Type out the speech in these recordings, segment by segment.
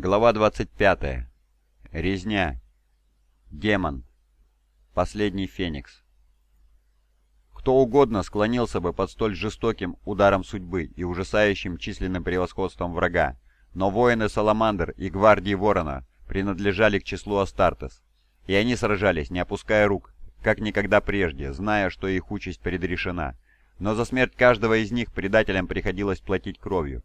Глава 25. Резня. Демон. Последний феникс. Кто угодно склонился бы под столь жестоким ударом судьбы и ужасающим численным превосходством врага, но воины Саламандр и гвардии Ворона принадлежали к числу Астартес, и они сражались, не опуская рук, как никогда прежде, зная, что их участь предрешена. Но за смерть каждого из них предателям приходилось платить кровью,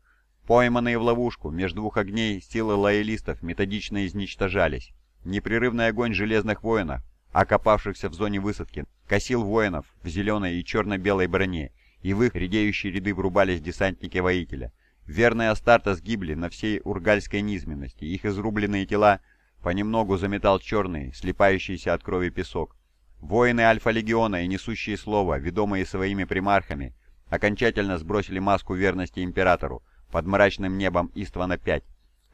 Пойманные в ловушку между двух огней силы лоялистов методично изничтожались. Непрерывный огонь железных воинов, окопавшихся в зоне высадки, косил воинов в зеленой и черно-белой броне, и в их редеющие ряды врубались десантники воителя. Верные Астарта сгибли на всей ургальской низменности, их изрубленные тела понемногу заметал черный, слепающийся от крови песок. Воины Альфа-легиона и несущие слово, ведомые своими примархами, окончательно сбросили маску верности императору, под мрачным небом Иствана-5,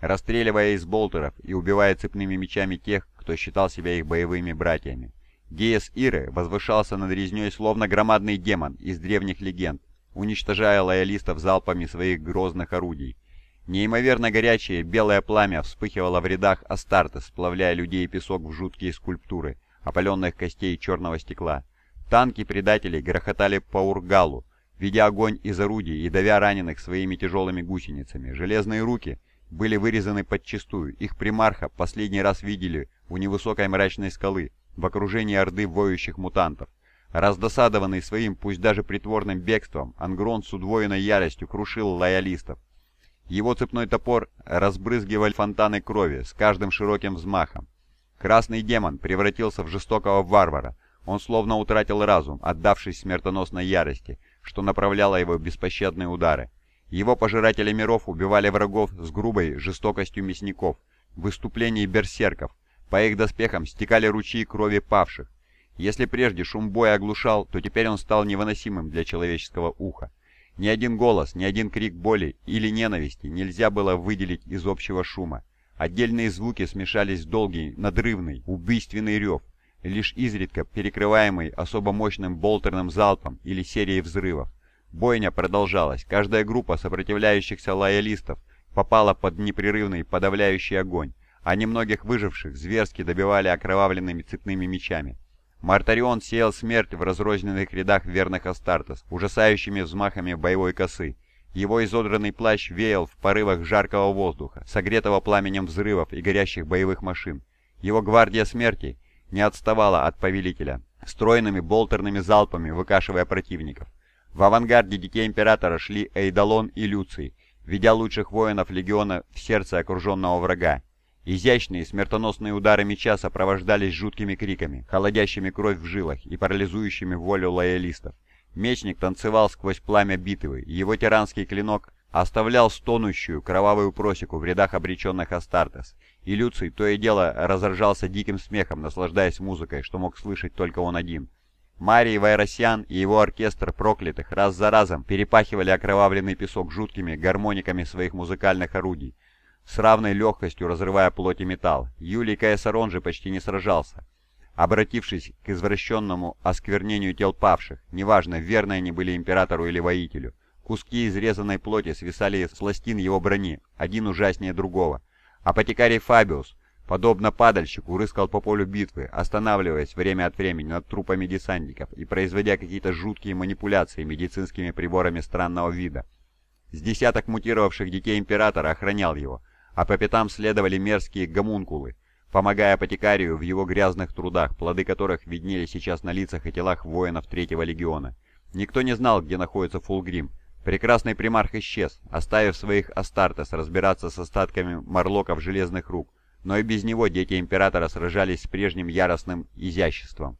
расстреливая из болтеров и убивая цепными мечами тех, кто считал себя их боевыми братьями. Диес Иры возвышался над резней словно громадный демон из древних легенд, уничтожая лоялистов залпами своих грозных орудий. Неимоверно горячее белое пламя вспыхивало в рядах Астарта, сплавляя людей и песок в жуткие скульптуры, опаленных костей черного стекла. Танки предателей грохотали по Ургалу, ведя огонь из орудий и давя раненых своими тяжелыми гусеницами. Железные руки были вырезаны подчистую, их примарха последний раз видели у невысокой мрачной скалы, в окружении орды воющих мутантов. Раздосадованный своим, пусть даже притворным бегством, Ангрон с удвоенной яростью крушил лоялистов. Его цепной топор разбрызгивал фонтаны крови с каждым широким взмахом. Красный демон превратился в жестокого варвара. Он словно утратил разум, отдавшись смертоносной ярости, что направляло его беспощадные удары. Его пожиратели миров убивали врагов с грубой жестокостью мясников, в выступлении берсерков. По их доспехам стекали ручьи крови павших. Если прежде шум боя оглушал, то теперь он стал невыносимым для человеческого уха. Ни один голос, ни один крик боли или ненависти нельзя было выделить из общего шума. Отдельные звуки смешались в долгий, надрывный, убийственный рев, лишь изредка перекрываемый особо мощным болтерным залпом или серией взрывов. Бойня продолжалась, каждая группа сопротивляющихся лоялистов попала под непрерывный подавляющий огонь, а немногих выживших зверски добивали окровавленными цепными мечами. Мартарион сеял смерть в разрозненных рядах верных Астартес, ужасающими взмахами боевой косы. Его изодранный плащ веял в порывах жаркого воздуха, согретого пламенем взрывов и горящих боевых машин. Его гвардия смерти — не отставала от повелителя, стройными болтерными залпами выкашивая противников. В авангарде Детей Императора шли Эйдалон и Люций, ведя лучших воинов Легиона в сердце окруженного врага. Изящные смертоносные удары меча сопровождались жуткими криками, холодящими кровь в жилах и парализующими волю лоялистов. Мечник танцевал сквозь пламя битвы, его тиранский клинок оставлял стонущую кровавую просеку в рядах обреченных Астартес, и Люций то и дело разражался диким смехом, наслаждаясь музыкой, что мог слышать только он один. Марий Вайросян и его оркестр проклятых раз за разом перепахивали окровавленный песок жуткими гармониками своих музыкальных орудий, с равной легкостью разрывая плоть и металл. Юлий Каесарон же почти не сражался, обратившись к извращенному осквернению тел павших, неважно, верны они были императору или воителю. Куски изрезанной плоти свисали с пластин его брони, один ужаснее другого. Апотекарий Фабиус, подобно падальщику, рыскал по полю битвы, останавливаясь время от времени над трупами десантников и производя какие-то жуткие манипуляции медицинскими приборами странного вида. С десяток мутировавших детей Императора охранял его, а по пятам следовали мерзкие гомункулы, помогая апотекарию в его грязных трудах, плоды которых виднели сейчас на лицах и телах воинов Третьего Легиона. Никто не знал, где находится Фулгрим, Прекрасный примарх исчез, оставив своих Астартес разбираться с остатками морлоков железных рук, но и без него дети Императора сражались с прежним яростным изяществом.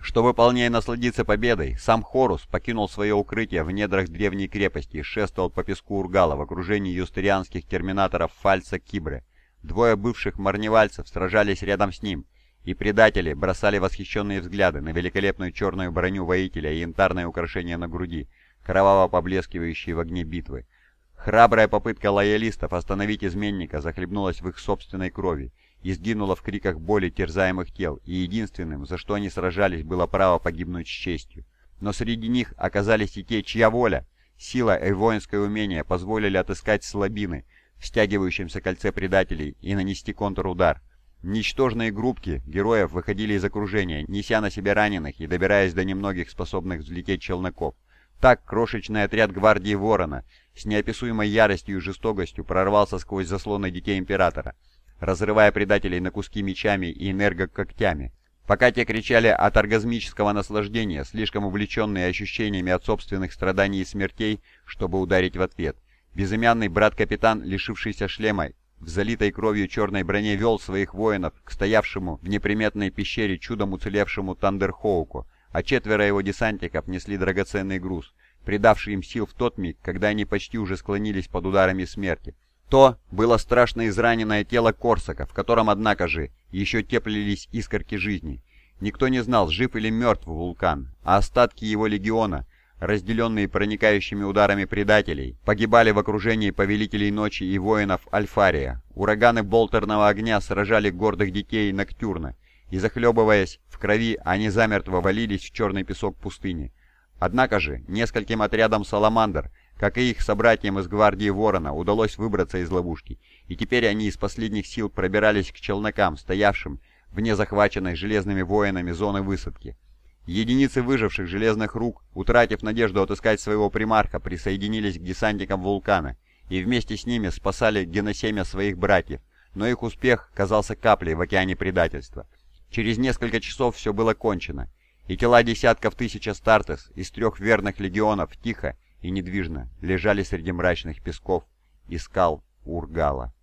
Чтобы полнее насладиться победой, сам Хорус покинул свое укрытие в недрах древней крепости и шествовал по песку Ургала в окружении юстерианских терминаторов Фальца Кибры. Двое бывших марневальцев сражались рядом с ним, и предатели бросали восхищенные взгляды на великолепную черную броню воителя и янтарное украшение на груди, кроваво поблескивающие в огне битвы. Храбрая попытка лоялистов остановить изменника захлебнулась в их собственной крови и сгинула в криках боли терзаемых тел, и единственным, за что они сражались, было право погибнуть с честью. Но среди них оказались и те, чья воля, сила и воинское умение позволили отыскать слабины в стягивающемся кольце предателей и нанести контрудар. Ничтожные группки героев выходили из окружения, неся на себе раненых и добираясь до немногих способных взлететь челноков. Так крошечный отряд гвардии Ворона с неописуемой яростью и жестокостью прорвался сквозь заслоны детей Императора, разрывая предателей на куски мечами и энергокогтями. Пока те кричали от оргазмического наслаждения, слишком увлеченные ощущениями от собственных страданий и смертей, чтобы ударить в ответ, безымянный брат-капитан, лишившийся шлема, в залитой кровью черной броне вел своих воинов к стоявшему в неприметной пещере чудом уцелевшему Тандерхоуку, а четверо его десантников несли драгоценный груз, придавший им сил в тот миг, когда они почти уже склонились под ударами смерти. То было страшно израненное тело Корсака, в котором, однако же, еще теплились искорки жизни. Никто не знал, жив или мертв вулкан, а остатки его легиона, разделенные проникающими ударами предателей, погибали в окружении повелителей ночи и воинов Альфария. Ураганы болтерного огня сражали гордых детей Ноктюрна, и, захлебываясь в крови, они замертво валились в черный песок пустыни. Однако же, нескольким отрядам Саламандр – как и их собратьям из гвардии Ворона, удалось выбраться из ловушки, и теперь они из последних сил пробирались к челнокам, стоявшим вне захваченной железными воинами зоны высадки. Единицы выживших железных рук, утратив надежду отыскать своего примарха, присоединились к десантникам вулкана и вместе с ними спасали геносемя своих братьев, но их успех казался каплей в океане предательства. Через несколько часов все было кончено, и тела десятков тысяч Астартес из трех верных легионов тихо и недвижно лежали среди мрачных песков и скал Ургала.